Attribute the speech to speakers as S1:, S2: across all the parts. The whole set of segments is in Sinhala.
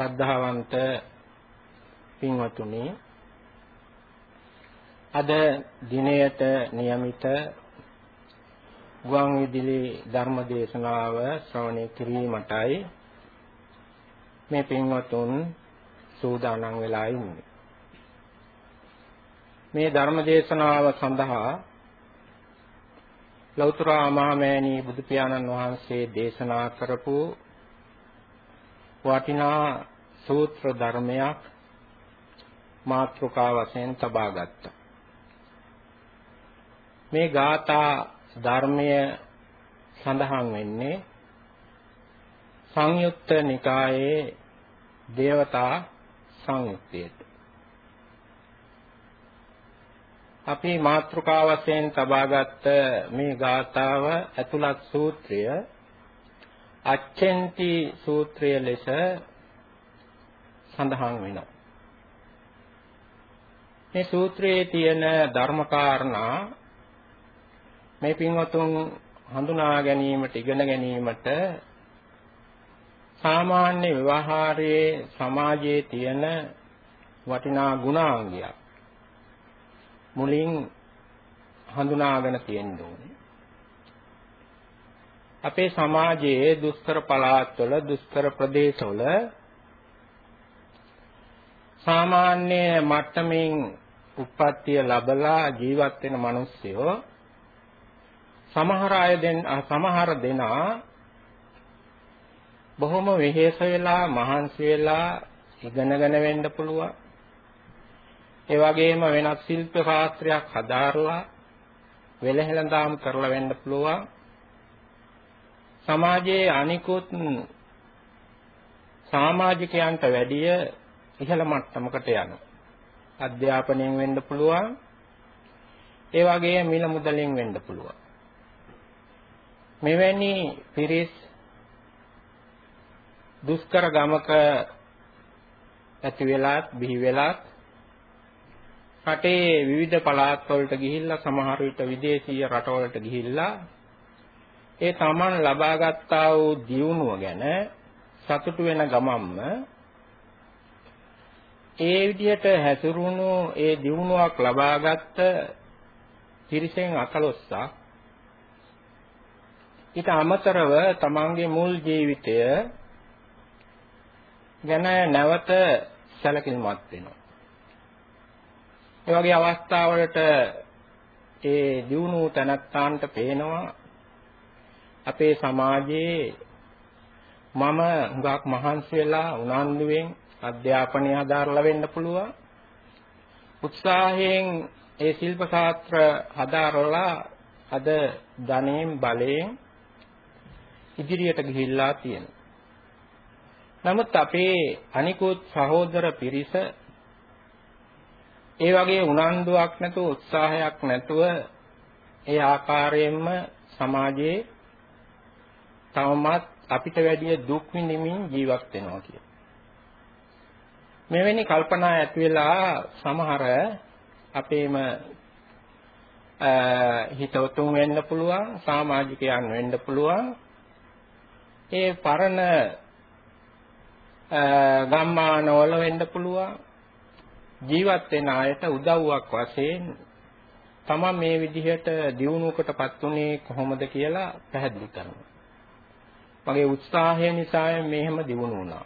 S1: ශ්‍රද්ධාවන්ත පින්වතුනි අද දිනයට નિયમિત ගුවන් විදුලි ධර්ම දේශනාව ශ්‍රවණය කිරීමටයි මේ පින්වතුන් සූදානම් වෙලා ඉන්නේ මේ ධර්ම දේශනාව සඳහා ලෞතර මහමෑණී බුදු පියාණන් වහන්සේ දේශනා කරපු වටිනා සූත්‍ර ධර්මයක් මාත්‍රිකා වශයෙන් තබා ගත්තා. මේ ගාථා ධර්මය සඳහන් වෙන්නේ සංයුත්ත නිකායේ දේවතා සංයුත්තේට. අපි මාත්‍රිකා වශයෙන් තබාගත් මේ ගාථාව ඇතුළත් සූත්‍රය අච්චෙන්ති සූත්‍රය ලෙස සඳහන් වෙනවා. මේ සූත්‍රයේ තියෙන ධර්මකාරණා මේ පින්වතුන් හඳුනා ගැනීමට ඉගෙන ගැනීමට සාමාන්‍ය ව්‍යවහාරයේ සමාජයේ තියෙන වටිනා ගුණාංගයක් මුලින් හඳුනාගෙන තියෙන්න ඕනේ. අපේ සමාජයේ දුස්තර පළාත්වල දුස්තර ප්‍රදේශවල සාමාන්‍ය මට්ටමින් උප්පත්තිය ලැබලා ජීවත් වෙන මිනිස්සුયો සමහර අය දෙන සමහර දෙනා බොහොම වෙහෙස වෙලා මහන්සි වෙලා ඉගෙනගෙන වෙන්න පුළුවන් ඒ වගේම වෙනත් ශිල්ප ශාස්ත්‍රයක් හදාarලා වෙලහෙළඳාම් කරලා වෙන්න පුළුවන්. සමාජයේ අනිකුත් සමාජිකයන්ට වැඩිය ඉහළ මට්ටමකට යනවා. අධ්‍යාපනයෙන් වෙන්න පුළුවන්. ඒ වගේම මිල මුදලෙන් වෙන්න පුළුවන්. මෙවැනි පිරිස් දුෂ්කර ගමක ඇති වෙලාත් බිහි වෙලාත් රටේ විවිධ පළාත් වලට ගිහිල්ලා සමහර විට විදේශීය රටවලට ගිහිල්ලා ඒ Taman ලබාගත්තා වූ දියුණුව ගැන සතුටු වෙන ගමම්ම ඒ විදිහට හැසිරුණු ඒ දියුණුවක් ලබාගත්ත පිරිසෙන් 11ක් ඊට අමතරව තමන්ගේ මුල් ජීවිතය ගැන නැවත සැලකිලිමත් වෙනවා. ඒ වගේ අවස්ථාවලට ඒ දියුණු තනත්තාන්ට පේනවා අපේ සමාජයේ මම හුඟක් මහන්සි වෙලා උනන්දුවෙන් අධ්‍යාපනය හදාarලා වෙන්න පුළුවන් උත්සාහයෙන් ඒ ශිල්ප ශාස්ත්‍ර හදාarලා අද ධනෙන් බලයෙන් ඉදිරියට ගිහිල්ලා තියෙනවා. නමුත් අපේ අනිකුත් සහෝදර පිරිස ඒ වගේ උනන්දුවක් නැතුව උත්සාහයක් නැතුව ඒ ආකාරයෙන්ම සමාජයේ තවමත් අපිට වැඩිය දුක් විඳින්මින් ජීවත් වෙනවා කියන. මෙවැනි කල්පනා ඇති වෙලා සමහර අපේම හිතවතුන් වෙන්න පුළුවන් සමාජිකයන් වෙන්න පුළුවන් ඒ පරණ ගම්මානවල වෙන්න පුළුවන් ජීවත් වෙන අයට උදව්වක් වශයෙන් තමන් මේ විදිහට දියුණුවකටපත් උනේ කොහොමද කියලා පැහැදිලි කරනවා. මගේ උත්සාහය නිසා මෙහෙම දියුණු වුණා.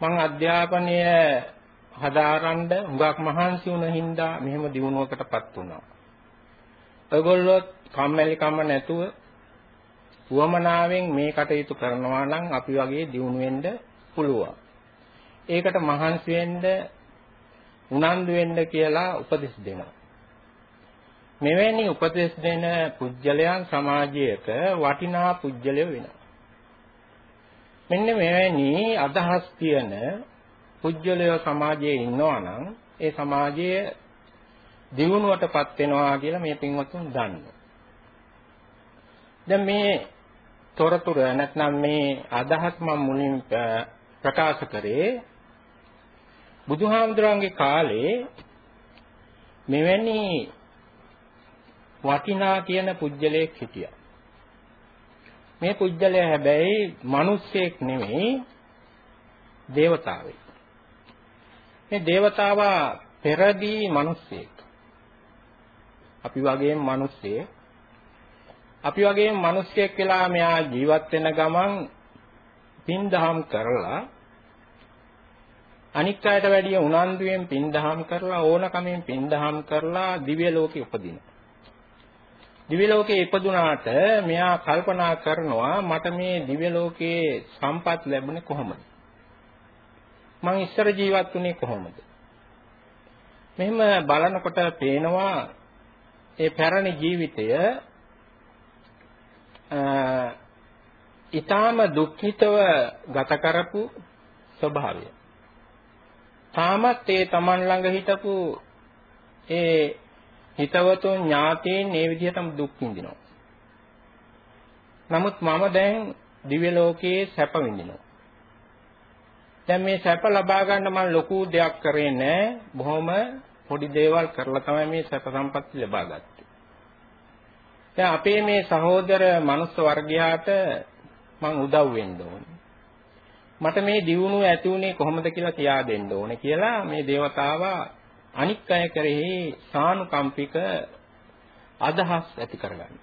S1: මං අධ්‍යාපනය හදාරන්න හුඟක් මහන්සි වුණ හින්දා මෙහෙම දියුණුවකටපත් වුණා. ඔයගොල්ලෝ කම්මැලි කම නැතුව උවමනාවෙන් මේ කටයුතු කරනවා නම් අපි වගේ දියුණු වෙන්න පුළුවන්. ඒකට මහන්සි වෙන්න උනන්දු වෙන්න කියලා උපදෙස් දෙනවා. මෙවැනි උපදෙස් දෙන පුජ්‍යලයන් සමාජයක වටිනා පුජ්‍යලය වෙනවා. මෙන්න මෙවැනි අදහස් තියෙන පුජ්‍යලය සමාජයේ ඉන්නවා නම් ඒ සමාජයේ දියුණුවටපත් වෙනවා කියලා මේ පින්වත්තුන් දන්නවා. දැන් මේ තොරතුරු නැත්නම් මේ අදහස් මම මුලින් ප්‍රකාශ කරේ බුදුහාමුදුරන්ගේ කාලේ මෙවැනි වටිනා කියන පුජ්‍යලයක් හිටියා. මේ පුජ්‍යලය හැබැයි මිනිස්සෙක් නෙමෙයි දේවතාවෙක්. මේ දේවතාවා පෙරදී මිනිස්සෙක්. අපි වගේම මිනිස්සෙක්. අපි වගේම මිනිස්සෙක් කියලා මෙයා ජීවත් වෙන ගමන් පින්දහම් කරලා අනික් අයට වැඩිය උනන්දුවෙන් පින්දහම් කරලා ඕනකමෙන් පින්දහම් කරලා දිව්‍ය ලෝකෙ උපදිනවා. දිව්‍ය ලෝකේ ඉපදුනාට මෙයා කල්පනා කරනවා මට මේ දිව්‍ය ලෝකයේ සම්පත් ලැබුණේ කොහොමද? මං ඉස්සර ජීවත් වුණේ කොහොමද? මෙහෙම බලනකොට පේනවා ඒ පැරණි ජීවිතය ඊටාම දුක්ඛිතව ගත කරපු ස්වභාවය. තාමත් ඒ Taman ළඟ හිටපු ඒ හිතවතුන් ඥාතීන් මේ විදිහටම දුක් විඳිනවා. නමුත් මම දැන් දිව්‍ය ලෝකයේ සැප විඳිනවා. දැන් මේ සැප ලබා ගන්න මම ලොකු දෙයක් කරේ නැහැ. බොහොම පොඩි දේවල් කරලා තමයි මේ සැප සම්පatti ලබා ගත්තේ. දැන් අපේ මේ සහෝදර මනුස්ස වර්ගයාට මං උදව් වෙන්න ඕනේ. මට මේ දියුණුව ඇති උනේ කොහොමද කියලා කියා දෙන්න ඕනේ කියලා මේ దేవතාවා අනික් අය කෙරෙහි සානුකම්පික අදහස් ඇති කරගන්න.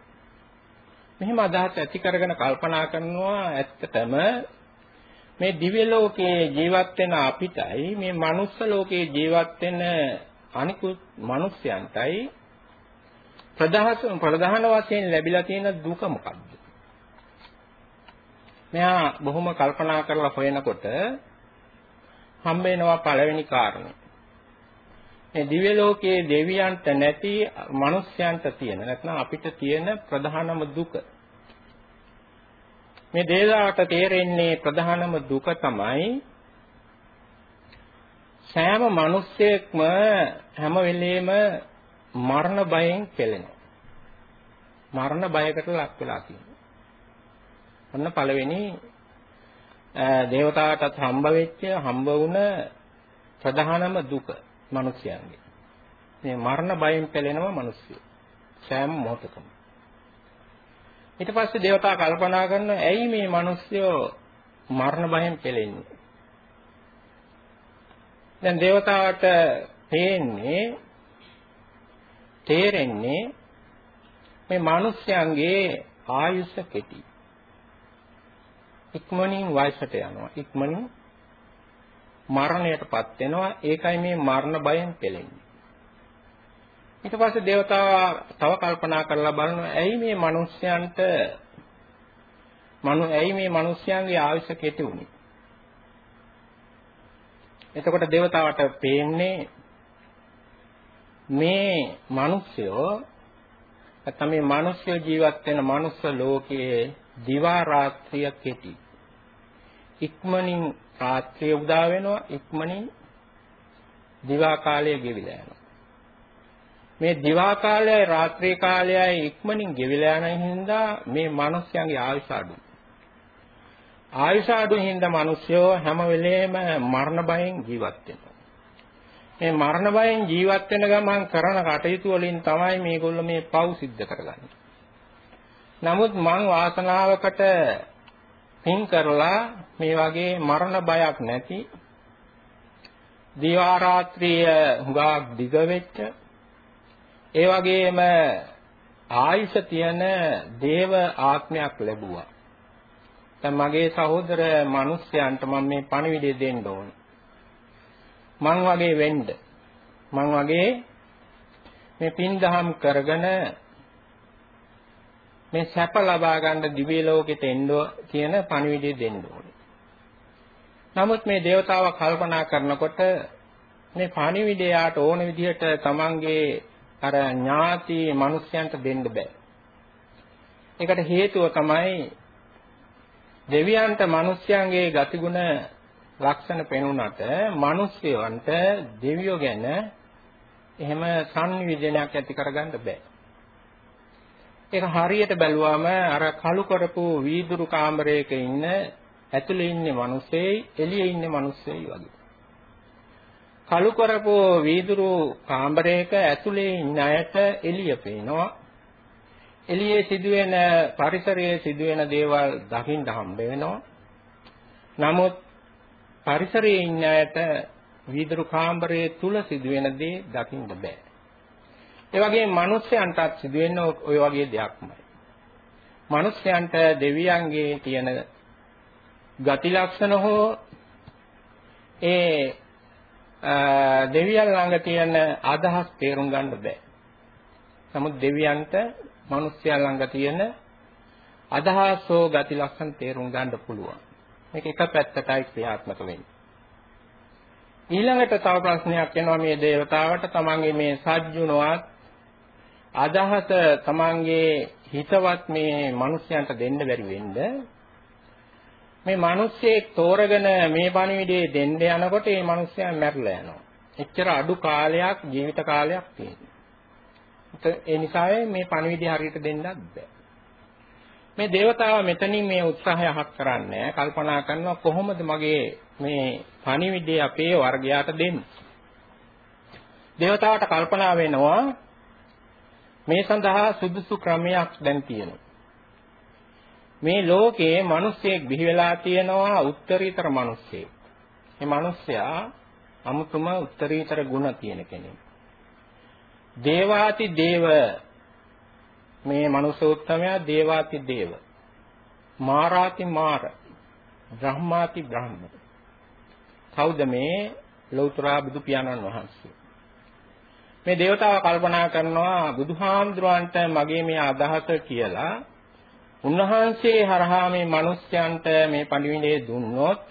S1: මෙහෙම අදහස් ඇති කරගෙන කල්පනා කරනවා ඇත්තටම මේ දිව්‍ය ලෝකයේ ජීවත් වෙන අපිටයි මේ මනුස්ස ලෝකයේ ජීවත් වෙන අනිකුත් මිනිස්යන්ටයි ප්‍රධාන ප්‍රධාන වශයෙන් ලැබිලා තියෙන දුක මොකක්ද? මෙහා බොහොම කල්පනා කරලා හොයනකොට හම්බ වෙනවා පළවෙනි කාරණේ. මේ දිව්‍ය ලෝකයේ දෙවියන්ට නැති මිනිස්යන්ට තියෙන නැත්නම් අපිට තියෙන ප්‍රධානම දුක. මේ දේදාට තේරෙන්නේ ප්‍රධානම දුක තමයි සෑම මිනිස්සෙක්ම හැම වෙලෙම මරණ බයෙන් පෙළෙනවා. මරණ බයකට ලක් වෙලා තියෙනවා. ඔන්න පළවෙනි දේවතාවටත් හම්බ වෙච්ච හම්බ වුණ ප්‍රධානම දුක මිනිස්යන්ගේ. මේ මරණ බයෙන් පෙළෙනවා මිනිස්සු. සෑම මොහොතකම. ඊට පස්සේ දේවතා කල්පනා කරනවා ඇයි මේ මිනිස්සු මරණ බයෙන් පෙළෙන්නේ? දැන් දේවතාවට පේන්නේ තේරෙන්නේ මේ මිනිස්යන්ගේ ආයුෂ කෙටි. ඉක්මනින් වයසට යනවා. ඉක්මනින් මරණයටපත් වෙනවා. ඒකයි මේ මරණ බයෙන් පෙළෙන්නේ. ඊට පස්සේ దేవතාවා තව කල්පනා කරලා බලනවා ඇයි මේ මිනිස්යන්ට මනු ඇයි මේ මිනිස්යන්ගේ ආයුෂ කෙටි වුනේ? එතකොට దేవතාවට පේන්නේ මේ මිනිස්යෝ නැත්නම් මේ මිනිස්සු ජීවත් වෙන මනුස්ස ලෝකයේ දිවා රාත්‍රිය කෙටි. ඉක්මනින් රාත්‍රිය උදා වෙනවා ඉක්මනින් දිවා කාලය ගෙවිලා යනවා. මේ දිවා කාලයයි රාත්‍රී කාලයයි ඉක්මනින් ගෙවිලා යන හින්දා මේ මිනිස්යන්ගේ ආයුෂ අඩුයි. ආයුෂ අඩුයි හින්දා මිනිස්සුયો හැම වෙලේම මරණ බයෙන් ජීවත් වෙනවා. මේ මරණ බයෙන් ජීවත් වෙන ගමන් කරන කටයුතු වලින් තමයි මේගොල්ලෝ මේ පව් සිද්ධ කරගන්නේ. නමුත් මං වාසනාවකට පින් කරලා මේ වගේ මරණ බයක් නැති දිවා රාත්‍රිය හුඟක් දිග වෙච්ච ඒ වගේම ආයුෂ තියෙන දේව ආත්මයක් ලැබුවා. දැන් මගේ සහෝදර මිනිස්යන්ට මම මේ පණිවිඩය දෙන්න ඕන. මං වගේ වෙන්න. මං වගේ මේ පින් දහම් කරගෙන මේ සැප ලබා ගන්න දිව්‍ය ලෝකෙට එන්න කියන පණිවිඩය දෙන්න ඕනේ. නමුත් මේ దేవතාව කල්පනා කරනකොට මේ පණිවිඩය යාට ඕන විදිහට තමන්ගේ අර ඥාති මිනිස්යන්ට දෙන්න බෑ. ඒකට හේතුව තමයි දෙවියන්ට මිනිස්යන්ගේ ගතිගුණ ලක්ෂණ පෙනුනට මිනිස්යන්ට දෙවියෝ ගැන එහෙම සංවිධනයක් ඇති කරගන්න බෑ. ඒක හරියට බැලුවම අර කළු කරපු වීදුරු කාමරයක ඉන්න ඇතුලේ ඉන්නේ මිනිස්සෙයි එළියේ ඉන්නේ මිනිස්සෙයි වගේ. කළු කරපු වීදුරු කාමරයක ඇතුලේ ඉන්න අයට එළිය පේනවා. එළියේ සිදුවෙන පරිසරයේ සිදුවෙන දේවල් දකින්න හම්බ වෙනවා. නමුත් පරිසරයේ ඉන්න අයට වීදුරු කාමරයේ තුල සිදුවෙන දේ දකින්න බෑ. ඒ වගේම මිනිස්යන්ටත් සිදුවෙන ওই වගේ දෙයක්මයි. මිනිස්යන්ට දෙවියන්ගේ තියෙන ගති ලක්ෂණ හෝ ඒ දෙවියන් ළඟ තියෙන අදහස් තේරුම් ගන්න බෑ. නමුත් දෙවියන්ට මිනිස්යන් ළඟ තියෙන අදහස් හෝ ගති ලක්ෂණ තේරුම් ගන්න පුළුවන්. මේක එක පැත්තටයි ක්‍රියාත්මක වෙන්නේ. ඊළඟට තව ප්‍රශ්නයක් එනවා මේ දේවතාවට තමන්ගේ මේ සජ්ජුණවත් අදහස තමන්ගේ හිතවත් මේ මිනිස්යන්ට දෙන්න බැරි වෙන්න මේ මිනිස්සෙක් තෝරගෙන මේ බණවිඩේ දෙන්න යනකොට මේ මිනිස්යා මැරලා යනවා. එච්චර අඩු කාලයක් ජීවිත කාලයක් තියෙනවා. ඒ නිසා මේ පණවිඩය හරියට දෙන්නත් බෑ. මේ దేవතාවා මෙතනින් මේ උත්සාහය අහක් කරන්නේ කල්පනා කරනවා කොහොමද මගේ මේ පණිවිඩය අපේ වර්ගයාට දෙන්නේ. దేవතාවට කල්පනා වෙනවා මේ සඳහා සුදුසු ක්‍රමයක් දැන් තියෙනවා. මේ ලෝකයේ මිනිස්සෙක් බිහි වෙලා තියෙනවා උත්තරීතර මිනිස්සෙක්. මේ මිනිස්සයා අමුතුම උත්තරීතර ගුණ තියෙන කෙනෙක්. දේවාති දේව මේ මනුෂ්‍යෝත්තමයා දේවාති දේව. මාරාති මාර. බ්‍රහ්මාති බ්‍රහ්ම. කවුද මේ ලෞතර බුදු පියාණන් වහන්සේ? මේ దేవතාව කල්පනා කරනවා බුදුහාමුදුරන්ට මගේ මේ අදහස කියලා උන්වහන්සේ හරහා මේ මිනිස්යන්ට මේ පණිවිඩය දුන්නොත්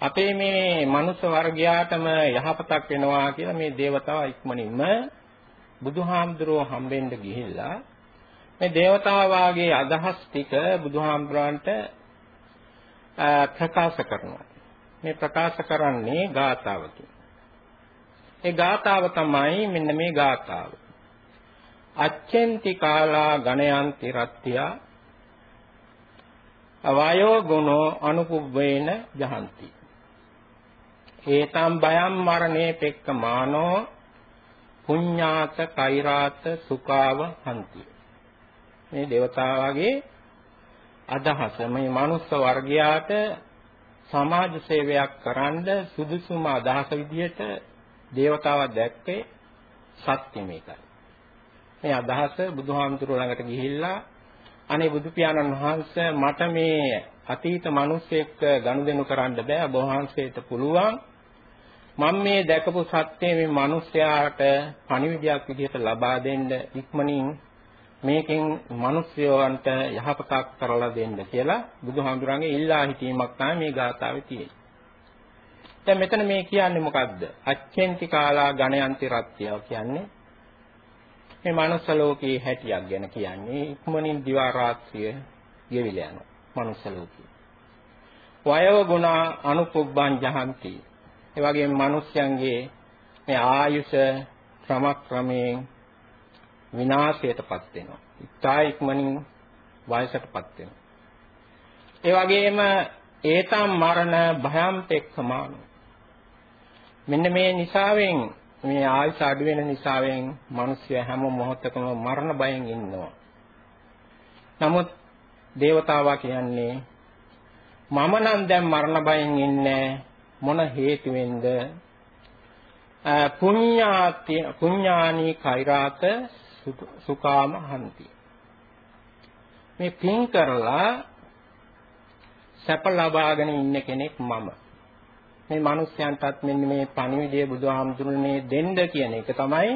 S1: අපේ මේ මනුස්ස වර්ගයාටම යහපතක් වෙනවා කියලා මේ దేవතාව ඉක්මනින්ම බුදුහාමුදුරුව හම්බෙන්න ගිහිල්ලා මේ దేవතාවාගේ අදහස් ටික බුදුහාමුදුරන්ට ප්‍රකාශ කරනවා. මේ ප්‍රකාශ කරන්නේ ගාථාවකින්. ඒ ගාථාව තමයි මෙන්න මේ ගාථාව. අච්චෙන්ති කාලා ගණයන්ති රත්ත්‍යා අවයෝ ගුණෝ අනුපුබ්බේන ජහන්ති. ඒතම් බයම් මරණේ පෙක්කමානෝ පුඤ්ඤාත කෛරාත සුකාව හන්ති. මේ దేవතාවගේ අදහස මේ මනුස්ස වර්ගයාට සමාජ සේවයක් කරන්න සුදුසුම අදහස විදිහට දේවතාවා දැක්කේ සත්‍ය මේකයි. මේ අදහස බුදුහාමුදුරුවෝ ළඟට ගිහිල්ලා අනේ බුදු පියාණන් වහන්සේ මට මේ අතීත මිනිස්සෙක් ගනුදෙනු කරන්න බෑ ඔබ වහන්සේට පුළුවන් මම මේ දැකපු සත්‍ය මේ මිනිස්යාට පණිවිඩයක් විදිහට ලබා දෙන්න ඉක්මනින් මේකෙන් මිනිස්යෝන්ට යහපතක් කරලා දෙන්න කියලා බුදුහාමුදුරන්ගේ ඉල්ලා හිටීමක් තමයි මේ ගාථාවේ තියෙන්නේ. දැන් මෙතන මේ කියන්නේ මොකද්ද? අච්චෙන්ති කාලා ගණයන්ති රත්ත්‍ය කියන්නේ මේ මනුස්ස ලෝකයේ හැටියක් ගැන කියන්නේ ඉක්මනින් දිවා රාත්‍රිය ගෙවිලා යනවා මනුස්ස ලෝකේ. වයව ගුණ අනුපුබ්බං ජහන්ති. ඒ වගේම මිනිස්යන්ගේ මේ ආයුෂ ක්‍රමක්‍රමයෙන් විනාශයටපත් වෙනවා. ඉතා ඉක්මනින් වයසටපත් වෙනවා. ඒ වගේම ඒතම් මරණ භයම් තෙක්කමානෝ මෙන්න මේ නිසාවෙන් මේ ආයුෂ අඩු වෙන නිසාවෙන් මිනිස්සු හැම මොහොතකම මරණ බයෙන් ඉන්නවා. නමුත් దేవතාවා කියන්නේ මම නම් දැන් මරණ බයෙන් ඉන්නේ මොන හේතුවෙන්ද? පුඤ්ඤාති පුඤ්ඤානි කෛරාත සුකාම හන්ති. මේ පින් කරලා සැප ලබාගෙන ඉන්න කෙනෙක් මම. මේ මිනිස්යන්ටත් මෙන්න මේ පණිවිඩය බුදුහාමුදුරනේ දෙන්න කියන එක තමයි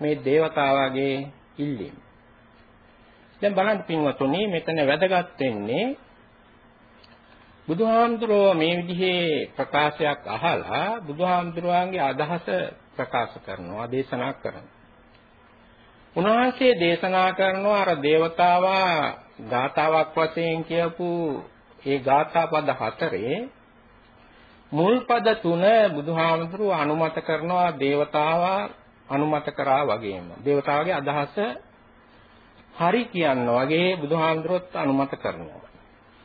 S1: මේ దేవතාවාගේ ඉල්ලීම. දැන් බලන්න පින්වතුනි මෙතන වැදගත් වෙන්නේ බුදුහාමුදුරෝ මේ විදිහේ ප්‍රකාශයක් අහලා බුදුහාමුදුරුවන්ගේ අදහස ප්‍රකාශ කරනවා දේශනා කරනවා. උන්වහන්සේ දේශනා කරනවා අර దేవතාවා ගාතාවක් වශයෙන් කියපු ඒ ගාථා පද හතරේ මුල් පද තුන බුදුහාමුදුරුව අනුමත කරනවා దేవතාවා අනුමත කරා වගේම. దేవතාවගේ අදහස හරි කියන්න වගේ බුදුහාමුදුරුවත් අනුමත කරනවා.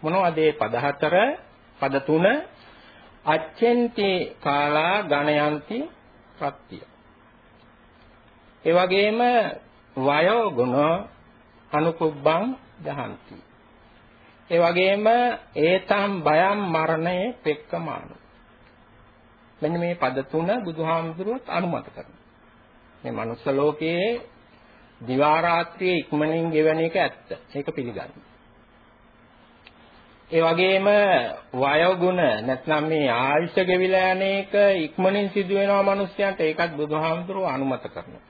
S1: මොනවද මේ පද හතර? පද තුන අච්චෙන්ති කාලා ගණයන්ති ප්‍රත්‍ය. ඒ වගේම වයෝ ගුණ අනුකුබ්බං දහන්ති. ඒ වගේම ඒතම් බයම් මරණේ පෙක්කමානෝ. මෙන්න මේ පද තුන බුදුහාමුදුරුවොත් අනුමත කරනවා. මේ මනුස්ස ලෝකයේ දිවා රාත්‍රියේ ඉක්මනින් ගෙවන එක ඇත්ත. ඒක පිළිගන්නවා. ඒ වගේම වයෝ ගුණ නැත්නම් මේ ආයුෂ ගෙවිලා යන එක ඉක්මනින් සිදු වෙනවා මිනිස්යන්ට ඒකත් බුදුහාමුදුරුවෝ අනුමත කරනවා.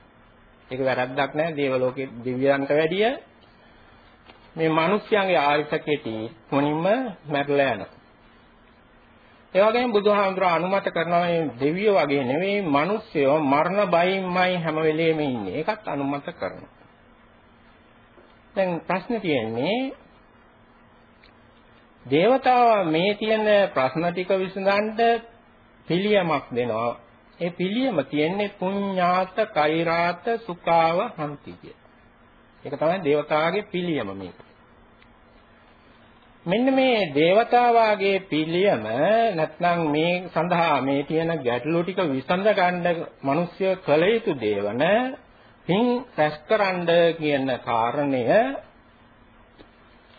S1: ඒක වැරද්දක් නෑ දේව ලෝකේ දිව්‍යයන්ට වැඩිය මේ මිනිස්යන්ගේ ආයුෂ කෙටි මොනින්ම මැරලා යනවා. ඒ වගේම බුදුහාමුදුරුවෝ අනුමත කරනවා මේ දෙවියෝ වගේ නෙවෙයි මිනිස්සයෝ මරණ බයින්මයි හැම වෙලෙම ඉන්නේ. ඒකත් අනුමත කරනවා. දැන් ප්‍රශ්නේ තියෙන්නේ දේවතාවා මේ තියෙන ප්‍රශ්න ටික විසඳන්න පිළියමක් දෙනවා. ඒ පිළියම තියෙන්නේ පුඤ්ඤාත කෛරාත සුඛාව හන්ති කිය. ඒක තමයි දේවතාවාගේ පිළියම මේක. මෙන්න මේ දේවතාවාගේ පිළියම නැත්නම් මේ සඳහා මේ තියෙන ගැටලු ටික විසඳ ගන්න මිනිස්සු කළ යුතු දේවන පින් රැස්කරන්න කියන කාරණය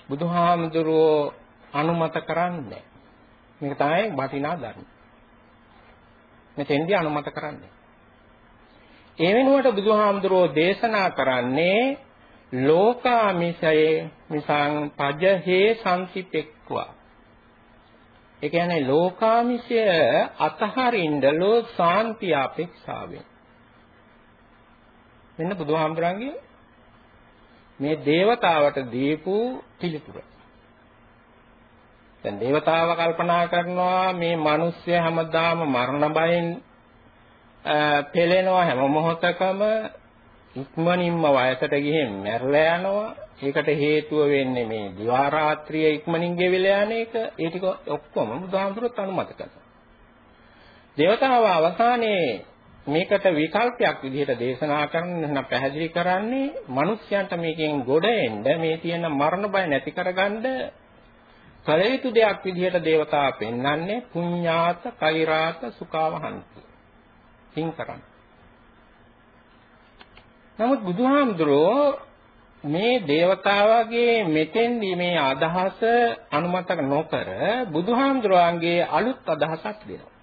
S1: බුදුහාමුදුරුවෝ අනුමත කරන්නේ. මේක තමයි වටිනා ධර්ම. මෙතෙන්දී අනුමත කරන්නේ. ඒ වෙනුවට බුදුහාමුදුරෝ දේශනා කරන්නේ ලෝකාමිසයේ මිසං පජහේ සංසිපෙක්වා ඒ කියන්නේ ලෝකාමිෂය අතහරින්න ලෝ සාන්තිය අපේක්ෂාවෙන්. මෙන්න බුදුහාමුදුරන්ගේ මේ దేవතාවට දීපු පිළිතුර. දැන් దేవතාව කල්පනා කරනවා මේ මිනිස්සය හැමදාම මරණ බයෙන් පෙළෙනවා හැම මොහොතකම ඉක්මනින්ම වයසට ගිහින් මැරලා යනවා. ඒකට හේතුව වෙන්නේ මේ දිවා රාත්‍රිය ඉක්මනින් ගෙවිලා යන එක. ඒ ටික ඔක්කොම බුදුහාමුදුරුවෝ අනුමත කළා. දේවතාව අවසානයේ මේකට විකල්පයක් විදිහට දේශනා කරන්න පැහැදිලි කරන්නේ මිනිස්යන්ට මේකෙන් ගොඩ එන්න මේ තියෙන මරණ බය නැති කරගන්න කල යුතු දෙයක් විදිහට දේවතාව පෙන්වන්නේ පුඤ්ඤාත කෛරාත සුඛාවහන්ති. හිං කරන්නේ නමුත් බුදුහාමුදුරෝ මේ దేవතාවගේ මෙතෙන්දී මේ අදහස අනුමත නොකර බුදුහාමුදුරන්ගේ අලුත් අදහසක් දෙනවා.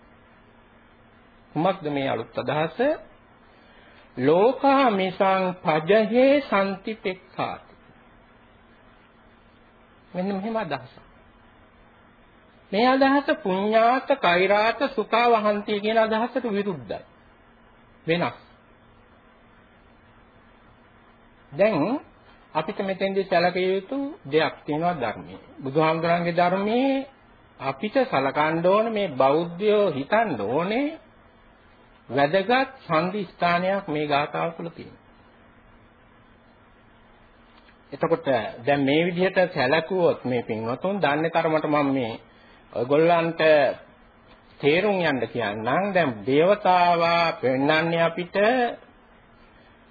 S1: කුමක්ද මේ අලුත් අදහස? ලෝකා මිසං පජහේ සම්තිපෙක්ඛාති. මෙන්න මෙහෙම අදහසක්. මේ අදහස පුඤ්ඤාත කෛරාත සුඛා වහන්ති කියන අදහසට විරුද්ධයි. වෙනස්. දැන් අපිට මෙතෙන්දී සැලකිය යුතු දෙයක් තියෙනවා ධර්මයේ. බුදුහාමුදුරන්ගේ ධර්මයේ අපිට සලකන්න ඕන මේ බෞද්ධයෝ හිතන්න ඕනේ වැදගත් සංදි ස්ථානයක් මේ ගාථාව තුළ තියෙනවා. එතකොට දැන් මේ විදිහට සැලකුවොත් මේ පින්වතුන් දන්නේ තරමට මම මේ ඔයගොල්ලන්ට තේරුම් යන්න කියන්නම් දැන් దేవතාවා පෙන්වන්නේ අපිට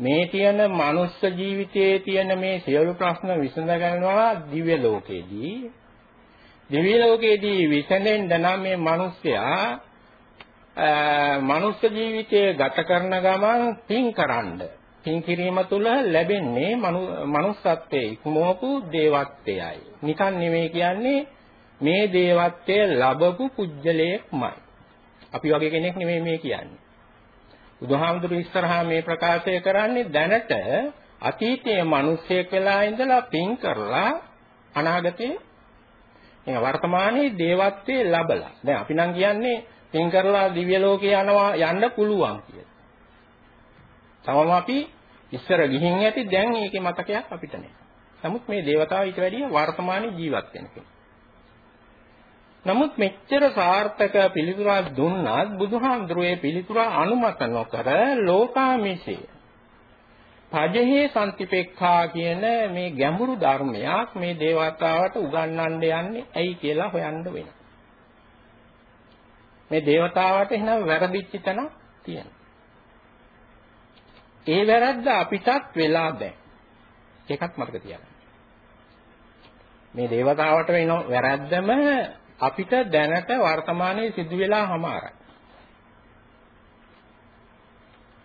S1: මේ තියෙන මනුස්ස ජීවිතයේ තියෙන මේ සියලු ප්‍රශ්න විසඳ ගන්නවා දිව්‍ය ලෝකේදී දිව්‍ය ලෝකේදී විසඳෙන්න නම් මේ මිනිස්සයා මනුස්ස ජීවිතය ගත කරන ගමන් පින් කරන්න පින් කිරීම තුළ ලැබෙන්නේ මනුස්සත්වයේ ඉක්මවපු දේවත්වයයි නිකන් නෙවෙයි කියන්නේ මේ දේවත්වය ලැබපු පුජ්‍යලයක්මයි. අපි වගේ කෙනෙක් නෙමෙයි මේ කියන්නේ. බුදුහාමුදුරු ඉස්සරහා මේ ප්‍රකාශය කරන්නේ දැනට අතීතයේ මිනිස්සෙක් වෙලා ඉඳලා පින් කරලා අනාගතේ මේ වර්තමානයේ දේවත්වයේ ලැබලා. දැන් අපි නම් කියන්නේ පින් කරලා දිව්‍ය ලෝකේ යනවා යන්න පුළුවන් කියලා. තමම අපි ඉස්සර ගිහින් ඇති දැන් ඒකේ මතකයක් අපිට නැහැ. නමුත් මේ దేవතාව ඊට වැඩිය වර්තමානයේ ජීවත් වෙන කෙනෙක්. නමුත් මෙච්චර සාර්ථක පිළිතුරක් දුන්නත් බුදුහාමුදුරුවේ පිළිතුර අනුමත නොකර ලෝකාමිෂය පජහේ සම්තිපෙක්ඛා කියන මේ ගැඹුරු ධර්මයක් මේ දේවතාවට උගන්වන්න යන්නේ ඇයි කියලා හොයන්න වෙනවා. මේ දේවතාවට එහෙනම් වැරදිච්ච තැනක් තියෙනවා. ඒ වැරද්ද අපිටත් වෙලා දැන්. ඒකත් මතක තියාගන්න. මේ දේවතාවට වෙන වැරද්දම අපිට දැනට වර්තමානයේ සිදු වෙලා හමාරයි.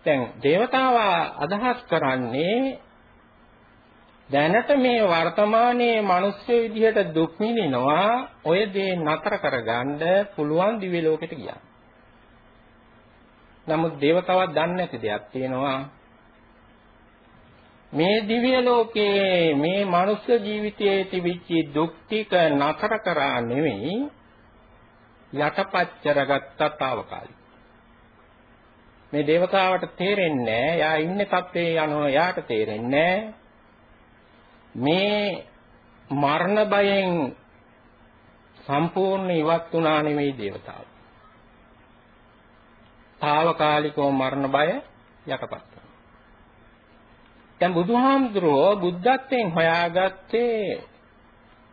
S1: දැන් దేవතාවා අදහස් කරන්නේ දැනට මේ වර්තමානයේ මිනිස්සු විදිහට දුක් විඳිනවා ඔය දේ නතර කරගන්න පුළුවන් දිව්‍ය ලෝකෙට ගියා. නමුත් දේවතාවක් දන්නේ නැති දෙයක් තියෙනවා. මේ දිව්‍ය ලෝකයේ මේ මනුස්ස ජීවිතයේ තිබිච්ච දුක් ටික නතර කරා නෙවෙයි යටපත් කරගත්තා తాවකාලික. මේ දේවතාවට තේරෙන්නේ නැහැ යා ඉන්නේ තත්ත්වේ යනවා යාට තේරෙන්නේ මේ මරණ බයෙන් සම්පූර්ණ ඉවත් වුණා නෙවෙයි දේවතාව. తాවකාලිකව මරණ බය යටපත්. දැන් බුදුහාමුදුරෝ බුද්ධත්වයෙන් හොයාගත්තේ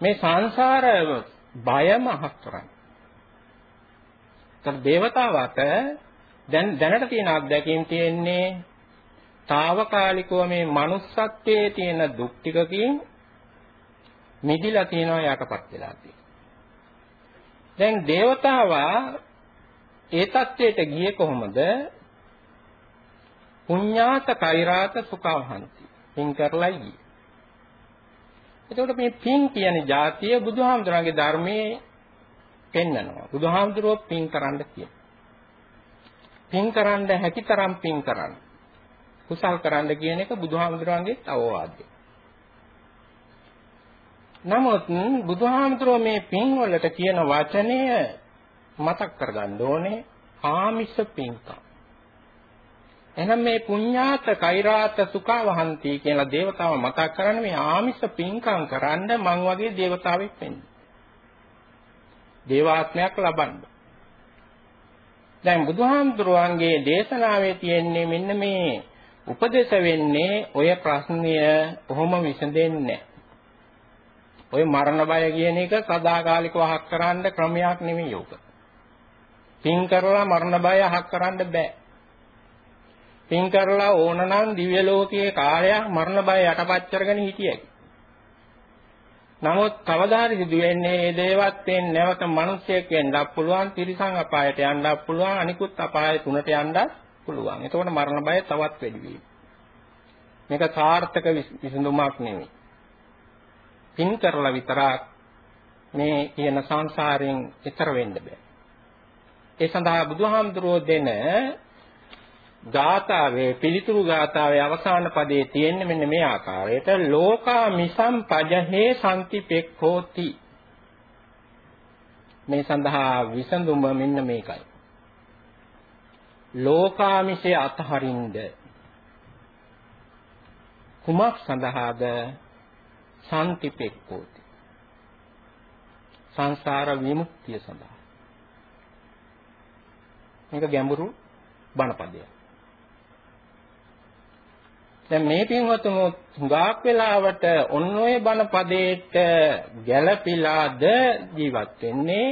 S1: මේ සංසාර බයම අහක් කරන්නේ. දැන් దేవතාවට දැන් දැනට තියෙන අත්දැකීම් තියෙන්නේ తాවකාලිකව මේ manussත්වයේ තියෙන දුක් ටිකකින් මිදිලා තියෙනවා යටපත් වෙලා තියෙනවා. දැන් దేవතාවා ඒ தത്വයට ගියේ කොහොමද? පුඤ්ඤාත කෛරාත සුඛවහන්ති. පින් කරලයි ගියේ. එතකොට මේ පින් කියන જાතිය බුදුහාමුදුරන්ගේ ධර්මයේ පෙන්නනවා. බුදුහාමුදුරුවෝ පින් කරන්න කියනවා. පින් කරන්න හැකිතරම් පින් කරන්න. කුසල් කරන්න කියන එක බුදුහාමුදුරන්ගේ අවවාදය. නමුත් බුදුහාමුදුරුවෝ මේ පින් වලට කියන වචනය මතක් කරගන්න ඕනේ ආමිෂ පින්කම්. එහෙනම් මේ පුඤ්ඤාත කෛරාත සුඛවහන්ති කියලා దేవතාව මතක් කරන්නේ මේ ආමිෂ පින්කම් කරන්න මං වගේ దేవතාවෙක් වෙන්න. දේවාත්මයක් ලබන්න. දැන් බුදුහාමුදුරුවන්ගේ දේශනාවේ තියෙන්නේ මෙන්න මේ උපදේශ වෙන්නේ ඔය ප්‍රශ්නය කොහොම විසඳෙන්නේ ඔය මරණ බය කියන එක සදාකාලිකව අහක් කරන්න ක්‍රමයක් නෙමෙයි උක. පින් කරලා මරණ බය අහක් කරන්න බෑ. පින් කරලා ඕනනම් දිව්‍ය ලෝකයේ කාලයක් මරණ බය යටපත් කරගෙන හිටියයි. නමුත් කවදාහරි සිදු වෙන්නේ මේ දේවත්වයෙන් නැවත මිනිසෙක් වෙන්නත් පුළුවන්, තිරිසන් අපායට යන්නත් පුළුවන්, අනිකුත් අපාය තුනට යන්නත් පුළුවන්. එතකොට මරණ බය තවත් වැඩි වෙයි. මේක සාර්ථක විසඳුමක් නෙවෙයි. පින් කරලා විතරක් මේ කියන සංසාරයෙන් ඈතර වෙන්න බෑ. ඒ සඳහා බුදුහාමුදුරෝ දෙන ගාථාවේ පිළිතුරු ගාථාවේ අවසාන පදයේ තියෙන්නේ මෙන්න මේ ආකාරයට. ලෝකා මිසම් පජහේ සම්තිපෙක්ඛෝති මේ සඳහා විසඳුම මෙන්න මේකයි. ලෝකාමිෂේ අතහරින්ද? කුමක් සඳහාද? සම්තිපෙක්ඛෝති සංසාර විමුක්තිය සඳහා. මේක ගැඹුරු බණපදයක් දැන් මේ පින්වතුන් හුඟක් වෙලාවට ඔන්න ඔය බණ පදේට ගැළපීලාද ජීවත් වෙන්නේ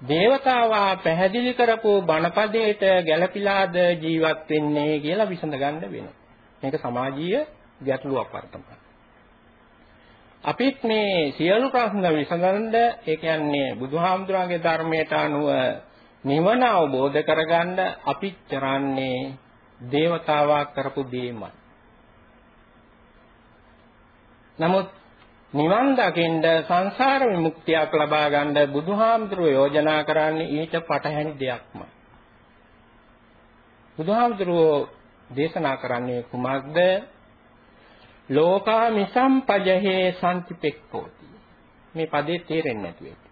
S1: දේවතාවා පැහැදිලි කරපු බණ පදේට ගැළපීලාද ජීවත් වෙන්නේ කියලා විසඳ ගන්න වෙනවා. මේක සමාජීය ගැටලුවක් වර්තමාන. අපිත් මේ සියලු ප්‍රශ්න විසඳන්න ඒ කියන්නේ බුදුහාමුදුරන්ගේ ධර්මයට අනුව නිවන අවබෝධ කරගන්න අපි කරන්නේ දේවතාවා කරපු දේමයි. නමුත් නිවන් දකින්න සංසාර විමුක්තියක් ලබා ගන්න බුදුහාමුදුරුවෝ යෝජනා කරන්නේ ඊට පටහැනි දෙයක්මයි. බුදුහාමුදුරුවෝ දේශනා කරන්නේ කුමක්ද? ලෝකා මිසම්පජහේ සම්තිපෙක්ඛෝති. මේ පදේ තේරෙන්නේ නැතුව ඇති.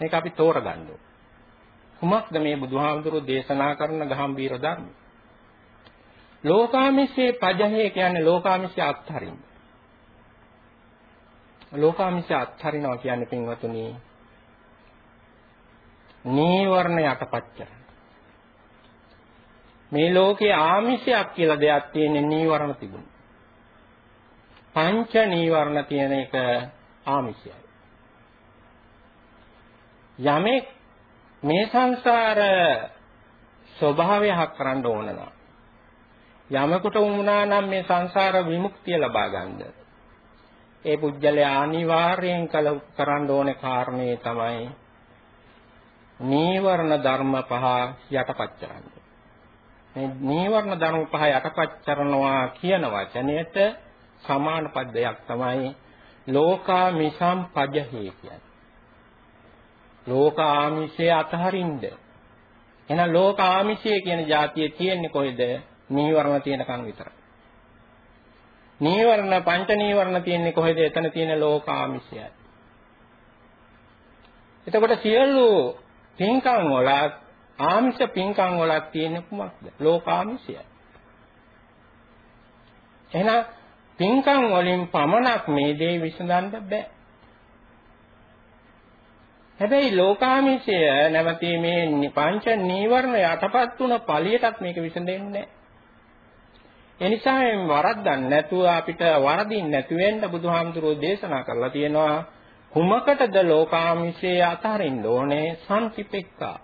S1: මේක අපි තෝරගන්න ඕන. කුමක්ද මේ බුදුහාමුදුරුවෝ දේශනා කරන ගහම්බීර ධර්මය? ලෝකාමිෂේ පජහේ කියන්නේ ලෝකාමිෂය අත්හරින්න. ලෝකාමිෂය අත්හරිනවා කියන්නේ පින්වතුනි නීවරණ යටපත් කරන. මේ ලෝකේ ආමිෂයක් කියලා දෙයක් තියෙන්නේ නීවරණ තිබුණා. පංච නීවරණ තියෙන එක ආමිෂයයි. යමෙක් මේ සංසාර ස්වභාවය හක් කරන්න ඕන නම් යමකට වුණා නම් මේ සංසාර විමුක්තිය ලබා ගන්නද ඒ පුජ්‍යලයා අනිවාර්යෙන් කල කරන්න ඕනේ කාරණේ තමයි නීවරණ ධර්ම පහ යටපත් කරන්න. මේ නීවරණ ධර්ම පහ යටපත් කරනවා කියන වචනයට සමාන පදයක් තමයි ලෝකා මිසම් පජහේ කියන්නේ. ලෝකාමිෂය අතහරින්ද එහෙනම් ලෝක ආමිෂය කියන જાතිය තියෙන්නේ කොහෙද? නීවරණ තියෙනකන් විතරයි. නීවරණ පංච නීවරණ තියෙන්නේ කොහෙද? එතන තියෙන ලෝක ආමිෂයයි. එතකොට සියලු පින්කම් වල ආමිෂ පින්කම් වලක් තියෙන්නේ කුමක්ද? ලෝකාමිෂයයි. එහෙනම් පින්කම් වලින් පමණක් මේ දේ විසඳන්න බෑ. හැබැයි ලෝකාමිෂය නැවතී මේ පංච නීවරණ යටපත් වුණ ඵලියටත් මේක විසඳෙන්නේ නැහැ. ඒ නිසා මේ වරද්දන්න නැතුව අපිට වරදින් නැති වෙන්න බුදුහාමුදුරෝ දේශනා කරලා තියෙනවා. කුමකටද ලෝකාමිෂය අතහරින්න ඕනේ? සම්තිපෙක්කා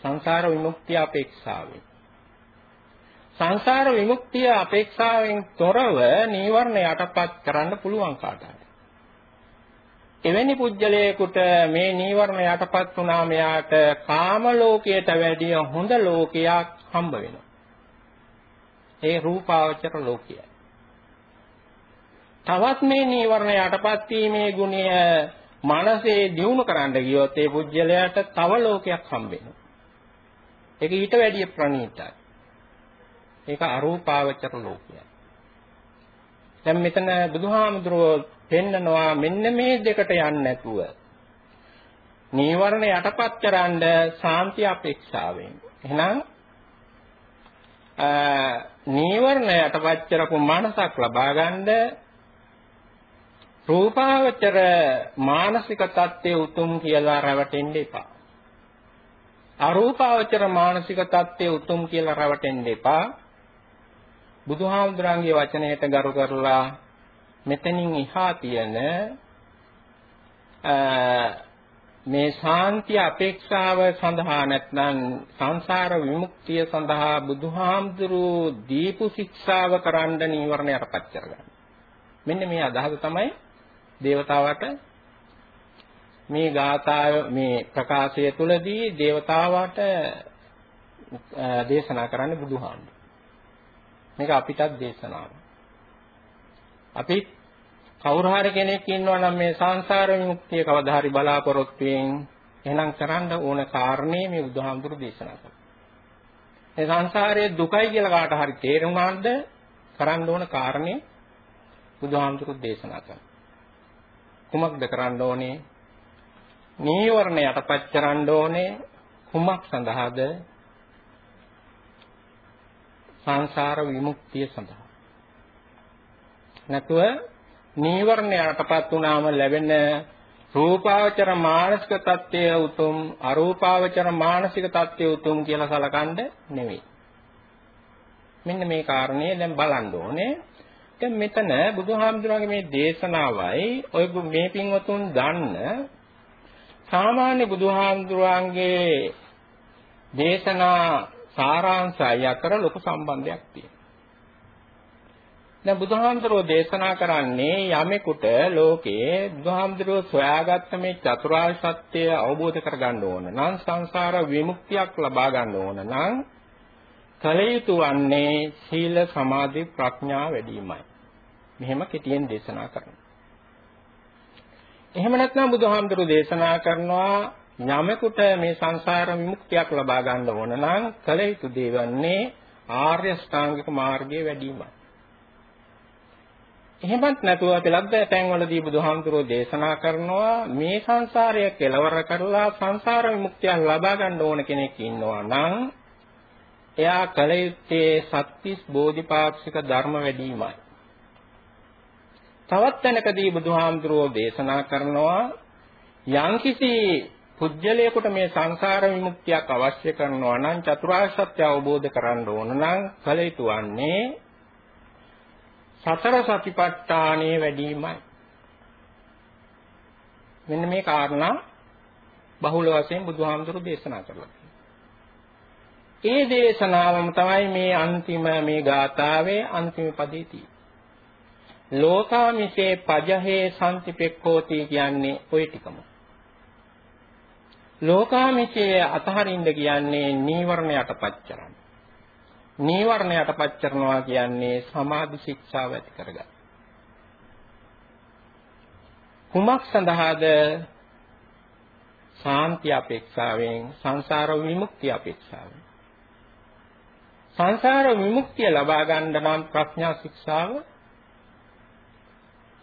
S1: සංසාර විමුක්තිය අපේක්ෂාවෙන්. සංසාර විමුක්තිය අපේක්ෂාවෙන් තොරව නීවරණ යටපත් කරන්න පුළුවන් කාටද? එවැනි පුජ්‍යලයකට මේ නීවරණ යටපත් වුණාම යාට කාම ලෝකයට වැඩිය හොඳ ලෝකයක් හම්බ වෙනවා. ඒ රූපාවචර ලෝකයයි. තවත් මේ නීවරණ යටපත් වීමේ ගුණය මනසේ දියුණු කරන්න ගියොත් ඒ පුජ්‍යලයට තව ලෝකයක් හම්බ වෙනවා. ඒක ඊට වැඩිය ප්‍රණීතයි. ඒක අරූපාවචර ලෝකයයි. දැන් මෙතන බුදුහාමුදුරුවෝ පෙන්නනවා මෙන්න මේ දෙකට යන්නේ නැතුව නීවරණ යටපත් කරන්න සාන්ති අපේක්ෂාවෙන් එහෙනම් නීවරණ යටපත් කරපු මනසක් ලබා ගන්න රූපාවචර මානසික தත්ත්වයේ උතුම් කියලා රැවටෙන්න එපා. අරූපාවචර මානසික தත්ත්වයේ උතුම් කියලා රැවටෙන්න එපා. බුදුහාමුදුරන්ගේ වචනයට ගරු කරලා මෙතනින් එහා තියෙන මේ ශාන්ති අපේක්ෂාව සඳහා නැත්නම් සංසාර විමුක්තිය සඳහා බුදුහාමුදුරෝ දීපු ශික්ෂාව කරන්න නීවරණ යටපත් කරගන්න. මෙන්න මේ අදහස තමයි దేవතාවට මේ ගාථාව මේ ප්‍රකාශය තුළදී దేవතාවට දේශනා කරන්නේ බුදුහාමුදුරුවෝ. මේක අපිටත් දේශනාවක්. අපිත් කවුරු හරි කෙනෙක් ඉන්නවා නම් මේ සංසාර විමුක්තිය කවදා හරි බලාපොරොත්තු වෙමින් එහෙනම් කරන්න ඕන කාරණේ මේ බුදුහාමුදුරු දේශනා කළා. මේ සංසාරයේ දුකයි කියලා කාට හරි තේරුණාද කරන්න ඕන කාරණේ බුදුහාමුදුරු දේශනා කළා. කුමක්ද කරන්න ඕනේ? නීවරණ යටපත් කරන්න ඕනේ කුමක් සඳහාද? සංසාර විමුක්තිය සඳහා. නැතුව නීවරණ යටපත් වුණාම ලැබෙන රූපාවචර මානසික தත්ත්වය උතුම් අරූපාවචර මානසික தත්ත්වය උතුම් කියලා සලකන්න නෙවෙයි. මෙන්න මේ කාරණේ දැන් බලන්න ඕනේ. දැන් මෙතන බුදුහාමුදුරන්ගේ මේ දේශනාවයි ඔය මේ පින්වතුන් දන්න සාමාන්‍ය බුදුහාමුදුරන්ගේ දේශනා සාරාංශය අතර ලොකු සම්බන්ධයක් තියෙනවා. දැන් බුදුහාමුදුරෝ දේශනා කරන්නේ යමෙකුට ලෝකේ බුදුහාමුදුරෝ සොයාගත්ත මේ චතුරාර්ය සත්‍ය අවබෝධ කරගන්න ඕන නම් සංසාර විමුක්තියක් ලබා ගන්න ඕන නම් කල යුතු වන්නේ සීල සමාධි ප්‍රඥා වැඩිමයි. මෙහෙම කෙටියෙන් දේශනා කරනවා. එහෙම නැත්නම් බුදුහාමුදුරෝ දේශනා කරනවා යමෙකුට මේ සංසාර විමුක්තියක් ලබා ගන්න ඕන නම් කල යුතු දේ වන්නේ ආර්ය ශ්‍රාංගික මාර්ගයේ වැඩිමයි. එහෙමත් නැතුව පෙළද්ද තැන්වලදී බුදුහාමුදුරෝ දේශනා කරනවා මේ සංසාරය කෙලවර කරලා සංසාර විමුක්තිය ලබා ගන්න ඕන කෙනෙක් ඉන්නවා නම් එයා කල යුත්තේ සත්‍තිස් බෝධිපාක්ෂික ධර්ම වැඩිමයි. තවත් තැනකදී බුදුහාමුදුරෝ දේශනා කරනවා යම්කිසි පුජ්‍යලයකට මේ සංසාර විමුක්තියක් අවශ්‍ය කරනවා නම් චතුරාර්ය සත්‍ය අවබෝධ කරගන්න ඕන නම් කල යුතු වන්නේ සතර සතිපට්ඨානයේ වැඩිමයි. මෙන්න මේ කාරණා බහුල වශයෙන් බුදුහාමුදුරු දේශනා කරලා ඒ දේශනාවම තමයි මේ අන්තිම මේ ගාථාවේ අන්තිම පදේ තියෙන්නේ. ලෝකාමිසේ පජහේ සම්තිපෙක්ඛෝති කියන්නේ ওই ටිකම. ලෝකාමිසේ අතහරින්න කියන්නේ නීවරණ යටපත් කරන්න. නීවරණ යටපත් කරනවා කියන්නේ සමාධි ශික්ෂාව ඇති කරගන්න. කුමක් සඳහාද සාන්ති අපේක්ෂාවෙන් සංසාර විමුක්තිය අපේක්ෂාවෙන් සංසාර විමුක්තිය ලබා ගන්න නම් ප්‍රඥා ශික්ෂාව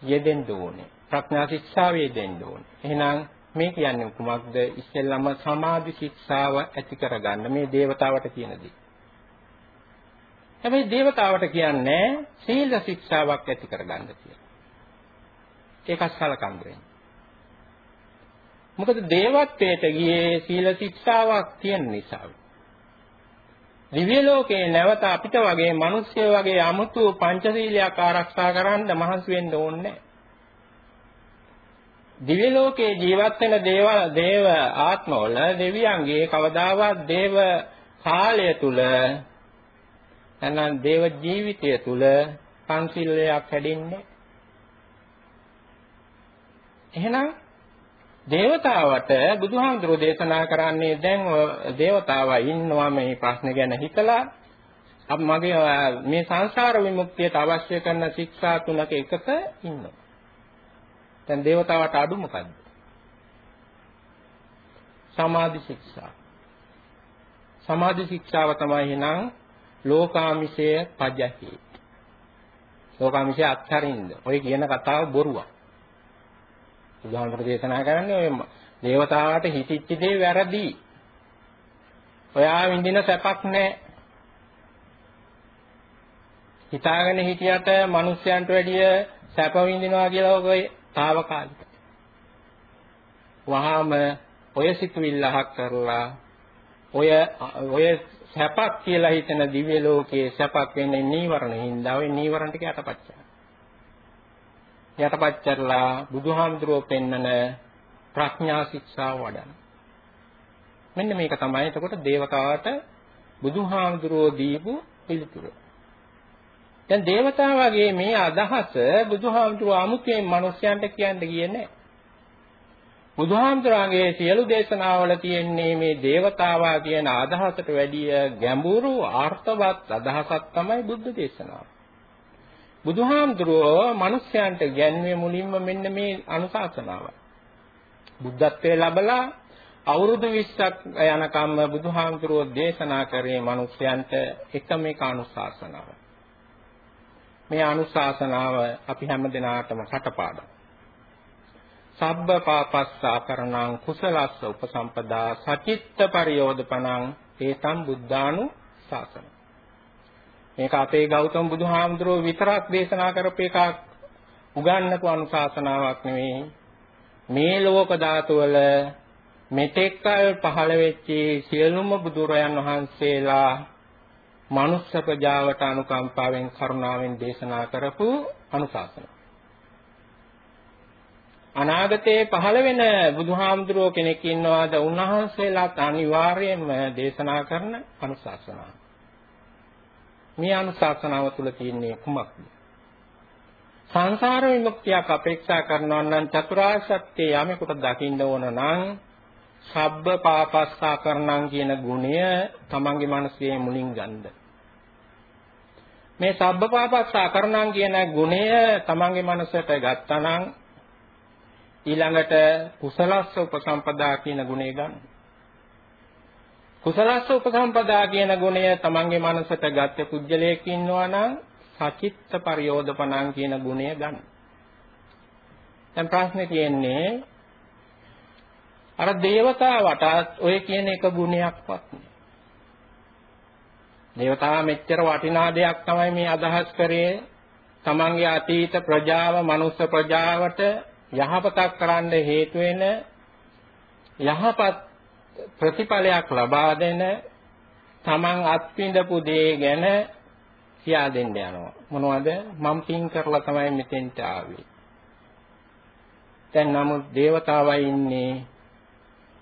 S1: යෙදෙන්න ඕනේ. ප්‍රඥා ශික්ෂාව යෙදෙන්න ඕනේ. එහෙනම් මේ කියන්නේ කුමක්ද? ඉස්සෙල්ලම සමාධි ශික්ෂාව ඇති කරගන්න මේ දේවතාවට කියන දේ. හැබැයි දේවතාවට කියන්නේ සීල ශික්ෂාවක් ඇති කරගන්න කියලා. ඒකත් සලකන්න වෙන්නේ. මොකද දේවත්වයට ගියේ සීල ශික්ෂාවක් තියෙන නිසා. දිව්‍ය ලෝකේ නැවත අපිට වගේ මිනිස්සු වගේ 아무තු පංචශීලයක් ආරක්ෂා කරන්න මහන්සි වෙන්න ඕනේ දිව්‍ය ලෝකේ ජීවත් වෙන දේව දේව ආත්මවල දෙවියන්ගේ කවදාවත් දේව කාලය තුල නැත්නම් දේව ජීවිතය තුල පංචශීලයක් හැදින්නේ එහෙනම් දේවතාවට බුදුහාමුදුරෝ දේශනා කරන්නේ දැන් දේවතාවා ඉන්නවා මේ ප්‍රශ්න ගැන හිතලා අප මගේ මේ සංසාර විමුක්තියට අවශ්‍ය කරන ශික්ෂා තුනක එකක ඉන්නවා. දැන් දේවතාවට අඩු මොකද්ද? සමාධි ශික්ෂා. සමාධි ශික්ෂාව තමයි එහෙනම් ලෝකාමිෂය පජහි. ලෝකාමිෂය අත්හරින්න. ඔය කියන කතාව බොරුවක්. බුදුහාමර දේශනා කරන්නේ ඔය දේවතාවාට හිතිච්ච දේ වැරදි. ඔයා විඳින සැපක් නැහැ. හිතාගෙන හිටියට මිනිස්යන්ට වැඩිය සැප විඳිනවා කියලා ඔය తాවකාලික. වහාම ඔය සිතුවිල්ලහක් කරලා ඔය ඔය සැපක් කියලා හිතන දිව්‍ය ලෝකයේ සැපක් වෙන්නේ නීවරණ හින්දා ඔය නීවරණ ටික යටපත් යටපත් කරලා බුදුහාමුදුරුවෝ පෙන්නන ප්‍රඥා ශික්ෂාව වඩන. මෙන්න මේක තමයි එතකොට දේවතාවට බුදුහාමුදුරුවෝ දීපු පිළිතුර. දැන් දේවතාවගේ මේ අදහස බුදුහාමුදුරුවෝ අමුතුවෙන් මිනිස්යන්ට කියන්න ගියේ නැහැ. බුදුහාමුදුරන්ගේ සියලු දේශනාවල තියෙන්නේ මේ දේවතාවා කියන අදහසට වැඩිය ගැඹුරු අර්ථවත් අදහසක් තමයි බුද්ධ දේශනාව. බුදුහාමුදුරුවෝ මිනිස්යන්ට ගැන්වේ මුලින්ම මෙන්න මේ අනුශාසනාව. බුද්ධත්වයේ ලැබලා අවුරුදු 20ක් යනකම් බුදුහාමුදුරුවෝ දේශනා කරේ මිනිස්යන්ට එකම එක අනුශාසනාව. මේ අනුශාසනාව අපි හැම දිනාටම කටපාඩම්. සබ්බ පාපස්සා කරණං කුසලස්ස උපසම්පදා සචිත්ත පරියෝධපණං ඒතම් බුද්ධානු ශාසන මේක අපේ ගෞතම බුදුහාමුදුරුවෝ විතරක් දේශනා කරපු එකක් උගන්වපු අනුශාසනාවක් නෙවෙයි. මේ ලෝක ධාතු වල මෙතෙක්කල් පහළ වෙච්ච සියලුම බුදුරයන් වහන්සේලා මනුස්ස ප්‍රජාවට අනුකම්පාවෙන් කරුණාවෙන් දේශනා කරපු අනුශාසන. අනාගතයේ පහළ වෙන බුදුහාමුදුරුවෝ කෙනෙක් ඉන්නවාද උන්වහන්සේලාත් අනිවාර්යයෙන්ම දේශනා කරන අනුශාසනාව. මේ අනුශාසනාව තුළ තියෙන්නේ කුමක්ද? සංසාර විමුක්තියක් අපේක්ෂා කරනවා නම් චතුරාර්ය සත්‍ය යමෙකුට දකින්න ඕන නම් සබ්බ පාපස්සා කරණම් කියන ගුණය තමන්ගේ මනසේ මුලින් ගන්න. මේ සබ්බ පාපස්සා කරණම් කියන ගුණය තමන්ගේ මනසට ගත්තනම් ඊළඟට කුසලස්ස උපසම්පදා කියන ගුණය ගන්න. කුසලස්ස උපසම්පදා කියන ගුණය තමන්ගේ මනසට ගත්ත කුජලයක් ඉන්නවා නම් සචිත්ත පරියෝධපණං කියන ගුණය ගන්න. දැන් ප්‍රශ්නේ තියෙන්නේ අර දේවතාවට ඔය කියන එක ගුණයක්වත් නෑ. දේවතාවා මෙච්චර වටිනා දෙයක් තමයි මේ අදහස් කරේ තමන්ගේ අතීත ප්‍රජාව මනුස්ස ප්‍රජාවට යහපතක් කරන්න හේතු වෙන යහපත් ප්‍රතිඵලයක් ලබා දෙන තමන් අත්විඳපු දේ ගැන කියා දෙන්න යනවා. මොනවද? මම පින් කරලා තමයි මෙතෙන්ට ආවේ. දැන් නමුත් దేవතාවයි ඉන්නේ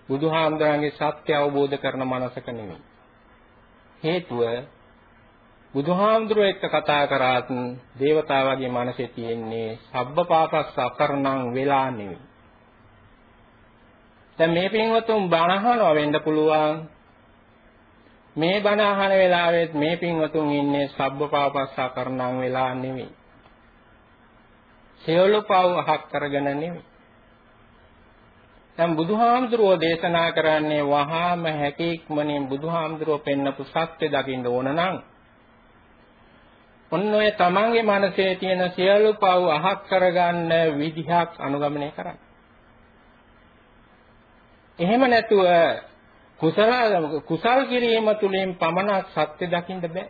S1: බුදුහාමුදුරන්ගේ සත්‍ය අවබෝධ කරන මනසක නෙමෙයි. හේතුව බුදුහාමුදුරුවෝ එක්ක කතා කරාත් దేవතාවගේ මනසේ තියෙන්නේ සබ්බ පාපස්ස අකරණං වෙලා නෙමෙයි දැන් මේ පින්වතුන් බණ අහනවා වෙන්න පුළුවන්. මේ බණ අහන වෙලාවෙත් මේ පින්වතුන් ඉන්නේ සබ්බපාපස්සා කරණම් වෙලා නෙමෙයි. සියලු පව් අහක් කරගෙන නෙමෙයි. දැන් බුදුහාමුදුරුවෝ දේශනා කරන්නේ වහාම හැකීක්මනින් බුදුහාමුදුරුවෝ පෙන්නපු සත්‍ය දකින්න ඕන නම් ඔන්න ඔය තමන්ගේ මනසේ තියෙන සියලු පව් අහක් කරගන්න විදිහක් අනුගමනය කරන්න. එහෙම නැතුව කුසල කුසල් කිරීම තුළින් පමණක් සත්‍ය දකින්න බෑ.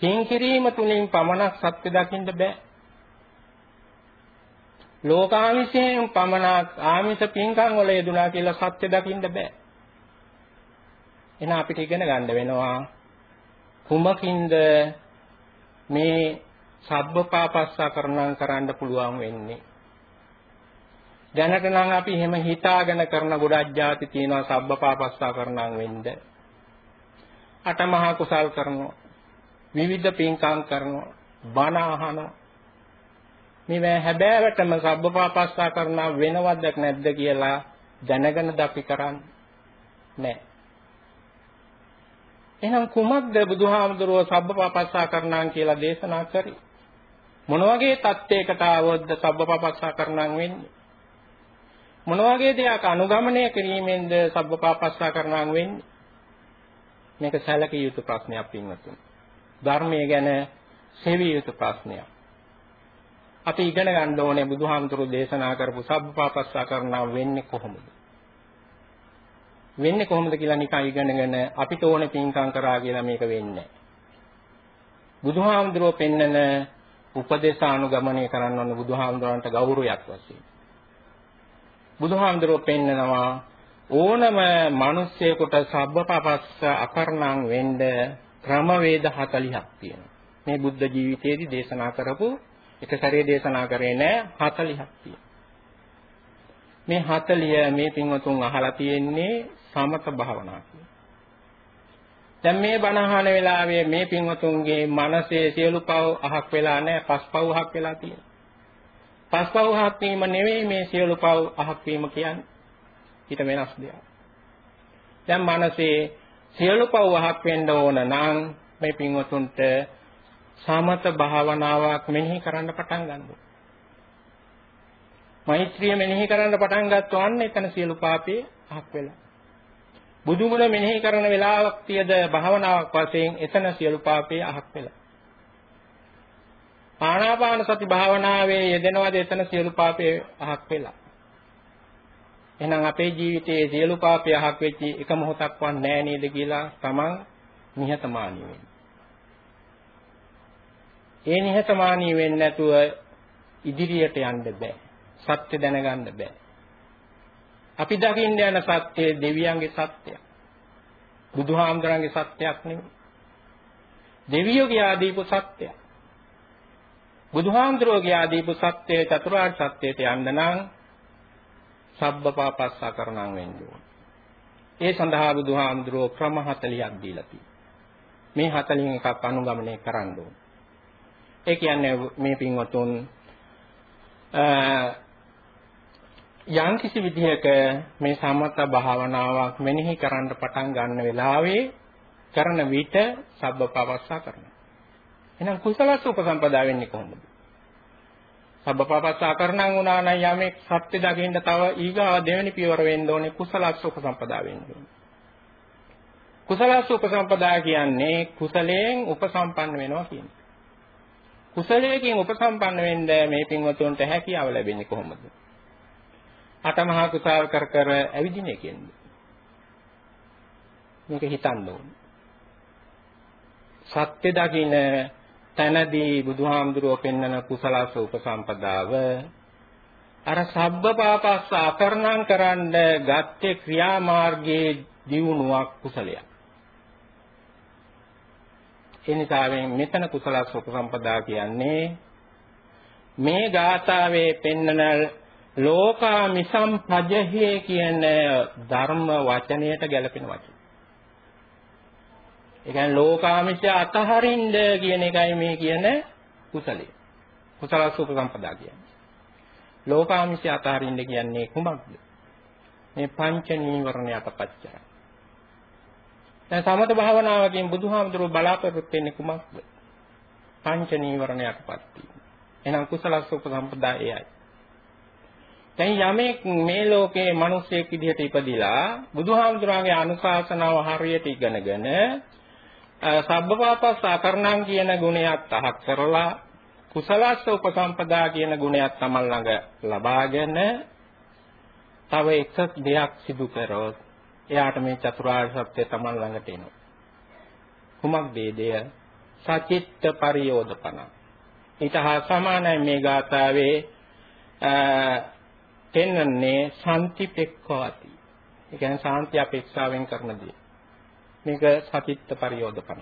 S1: පින් කිරීම තුළින් පමණක් සත්‍ය දකින්න බෑ. ලෝකාමිෂයෙන් පමණක් ආමිෂ පින්කම් වල යෙදුනා කියලා සත්‍ය දකින්න බෑ. එහෙනම් අපිට ඉගෙන ගන්න වෙනවා කුමකින්ද මේ සබ්බපාපස්සකරණම් කරන්න පුළුවන් වෙන්නේ. දැනට නම් අපි එහෙම හිතාගෙන කරන ගොඩක් જાති තියෙනවා සබ්බපාපස්සකරණම් වෙන්න. අටමහා කුසල් කරනවා. විවිධ පින්කම් කරනවා. බණ අහනවා. මේවා හැබෑවටම සබ්බපාපස්සා කරනා වෙනවද නැද්ද කියලා දැනගෙනද අපි කරන්නේ නැහැ. එහෙනම් කුමක්ද බුදුහාමුදුරුව සබ්බපපස්සා කරණං කියලා දේශනා කරේ? මොන වගේ தත්ත්වයකට ආවොත්ද සබ්බපපස්සා කරණං වෙන්නේ? මොන වගේ දෙයක් අනුගමනය කිරීමෙන්ද සබ්බපපස්සා කරණං වෙන්නේ? මේක සැලකිය යුතු ප්‍රශ්නයක් පින්වත්නි. ධර්මයේ ගැන සෙවිය යුතු ප්‍රශ්නයක්. අපි ඉගෙන ගන්න ඕනේ බුදුහාමුදුරුවෝ දේශනා කරපු සබ්බපපස්සා කරණා වෙන්නේ කොහොමද? වෙන්නේ කොහොමද කියලා නිකන් ඉගෙනගෙන අපිට ඕනේ පින්කම් කරා කියලා මේක වෙන්නේ බුදුහාමුදුරුවෝ පෙන්නන උපදේශානුගමනය කරන්න ඕන බුදුහාමුදුරන්ට ගෞරවයක් වශයෙන්. බුදුහාමුදුරුවෝ පෙන්නනවා ඕනම මිනිස්සෙකුට සබ්බපාපස්ස අකරණම් වෙන්න ක්‍රමවේද 40ක් තියෙනවා. මේ බුද්ධ ජීවිතයේදී දේශනා කරපු එක සැරේ දේශනා කරේ නෑ 40ක් තියෙනවා. මේ 40 මේ පින්වතුන් අහලා තියෙන්නේ සමත භාවනා දැන් මේ බණ අහන වෙලාවේ මේ පින්වතුන්ගේ මනසේ සියලු පව් අහක් වෙලා නැහැ පස් පව් අහක් වෙලා තියෙනවා. පස් පව් අහක් වීම නෙවෙයි මේ සියලු පව් අහක් වීම කියන්නේ. ඊට වෙනස් දෙයක්. දැන් මනසේ සියලු පව් අහක් වෙන්න ඕන නම් මේ පින්වතුන්ට සමත භාවනාවක් මෙනෙහි කරන්න පටන් ගන්නවා. මෛත්‍රිය මෙනෙහි කරන්න පටන් ගත්තොත් එතන සියලු පාපේ අහක් වෙලා. බුදුගුණ මෙනෙහි කරන වෙලාවක් තියද භාවනාවක් වශයෙන් එතන සියලු පාපේ අහක් වෙලා. ආනාපාන සති භාවනාවේ යෙදෙනවද එතන සියලු පාපේ අහක් වෙලා. එහෙනම් අපේ ජීවිතයේ සියලු පාපේ අහක් වෙච්ච එක මොහොතක්වත් නැහැ නේද කියලා තමන් නිහතමානී වෙන්න. ඒ නිහතමානී වෙන්නේ නැතුව ඉදිරියට යන්න බෑ. සත්‍ය දැනගන්න බෑ. අපි දකින්න යන සත්‍යය දෙවියන්ගේ සත්‍යයක්. බුදුහාමුදුරන්ගේ සත්‍යයක් නෙමෙයි. දෙවියෝ කියා දීපු සත්‍යයක්. බුදුහාමුදුරෝ කියා දීපු සත්‍යය චතුරාර්ය සත්‍යයට යන්න නම් සබ්බපාපස්සා කරණම් වෙන්න ඕන. ඒ සඳහා බුදුහාමුදුරෝ ක්‍රම 40ක් දීලා තියෙනවා. මේ 40න් එකක් අනුගමනය කරන්න ඕන. ඒ කියන්නේ මේ පින්වතුන් යම් කිසි විදිහක මේ සමත භාවනාවක් මෙනෙහි කරන්න පටන් ගන්න වෙලාවේ කරන විට සබ්බපවස්සා කරනවා. එහෙනම් කුසලස් උපසම්පදා වෙන්නේ කොහොමද? සබ්බපවස්සා කරනන් වුණා නම් යමෙක් සත්‍ය දකින්න තව ඊගාව දෙවෙනි පියවර වෙන්න ඕනේ කුසලස් උපසම්පදා වෙන්න ඕනේ. කුසලස් උපසම්පදා කියන්නේ කුසලයෙන් උපසම්පන්න වෙනවා කියන්නේ. කුසලයෙන් උපසම්පන්න වෙන්න මේ පින්වතුන්ට හැකියාව ලැබෙන්නේ කොහොමද? අටමහා කුසල් කර කර ඇවිදින එකෙන්ද? මේක හිතන්න ඕනේ. සත්‍ය දකින තනදී බුදුහාමුදුරුවෝ පෙන්වන කුසලස උපසම්පදාව අර සබ්බ පාපස්ස අකරණම් කරන්න ගත්තේ ක්‍රියාමාර්ගයේ දියුණුවක් කුසලයක්. ඒ නිසාවෙන් මෙතන කුසලස් උපසම්පදා කියන්නේ මේ ගාථාවේ පෙන්නන ලෝකා මිසම් පජහේ කියන ධර්ම වචනයට ගැලපෙන වචන. ඒ කියන්නේ ලෝකාමිෂ අතහරින්න කියන එකයි මේ කියන කුසලය. කුසලස් උපසම්පදා කියන්නේ. ලෝකාමිෂ අතහරින්න කියන්නේ කුමක්ද? මේ පංච නීවරණයට පච්චය. දැන් සමත භාවනාවකින් බුදුහාමුදුරුව බලාපොරොත්තු වෙන්නේ කුමක්ද? පංච නීවරණයටපත් වීම. එහෙනම් කුසලස් උපසම්පදා එයයි. දැන් යමෙක් මේ ලෝකේ මිනිසෙක් විදිහට ඉපදිලා බුදුහාමුදුරන්ගේ අනුශාසනාව හරියට ඉගෙනගෙන සබ්බපාපස් ආකරණම් කියන ගුණයක් අහක් කරලා කුසලස්ස උපසම්පදා කියන ගුණයක් තමන් ළඟ ලබාගෙන තව එක දෙයක් සිදු කරොත් එයාට මේ චතුරාර්ය සත්‍ය තමන් ළඟට එනවා. කුමක්ද ඒ දෙය? සචිත්ත පරියෝධපන. ඊට හා සමානයි මේ ගාථාවේ පෙන්වන්නේ සම්තිපෙක්ඛාති. ඒ කියන්නේ සාන්ති අපේක්ෂාවෙන් කරන දේ. මේක සචිත්ත පරියෝධපන.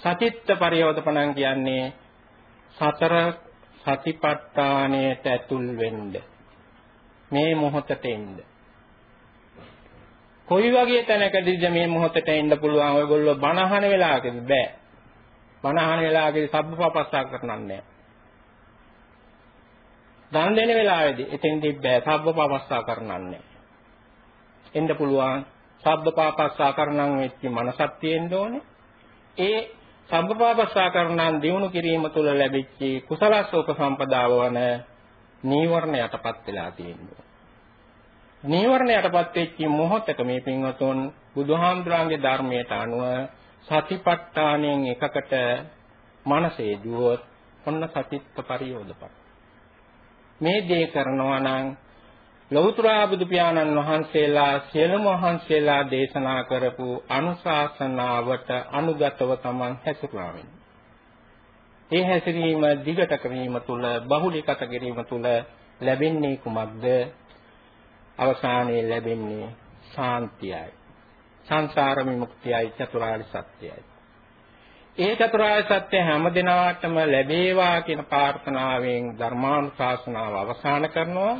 S1: සචිත්ත පරියෝධපනන් කියන්නේ සතර සතිපට්ඨානයට ඇතුල් වෙන්න. මේ මොහොතට එන්න. කොයි වගේ තැනකදීද මේ මොහොතට එන්න පුළුවන් ඔයගොල්ලෝ බණහන වෙලාවකද බෑ. බණහන වෙලාවකදී සබ්බපපස්සා කරනන්නේ දන් දෙන වෙලාවේදී එතෙන්දී බෑ සබ්බපපස්සා කරනන්නේ. එන්න පුළුවන් සබ්බපපස්සා කරනන් වෙච්ච මනසක් තියෙන්න ඕනේ. ඒ සබ්බපපස්සා කරනන් දිනු කිරීම තුළ ලැබිච්ච කුසලස්ස උපසම්පදාව වන නීවරණ යටපත් වෙලා තියෙනවා. නීවරණ යටපත් වෙච්ච මොහොතක මේ පින්වතුන් බුදුහාමුදුරන්ගේ ධර්මයට අනුව සතිපට්ඨානයෙන් එකකට මනසේ දුවොත් ඔන්න සතිත්ත පරියෝධපත්. මේ දේ කරනවා නම් ලෞතර බුදු පියාණන් වහන්සේලා සියලුම වහන්සේලා දේශනා කරපු අනුශාසනාවට අනුගතව තමන් හැසිරුණා වෙන්නේ. ඒ හැසිරීම දිගට කිරීම තුළ බහුලීගත කිරීම තුළ ලැබෙන්නේ කුමක්ද? අවසානයේ ලැබෙන්නේ ශාන්තියයි. සංසාර විමුක්තියයි චතුරාර්ය සත්‍යයයි. ඒ චතුරාර්ය සත්‍ය හැම දිනාටම ලැබේවා කියන ප්‍රාර්ථනාවෙන් ධර්මානුශාසනාව අවසන් කරනවා.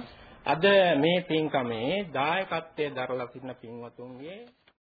S1: අද මේ පින්කමේ දායකත්වයේ දරලා සිටින පින්වතුන්ගේ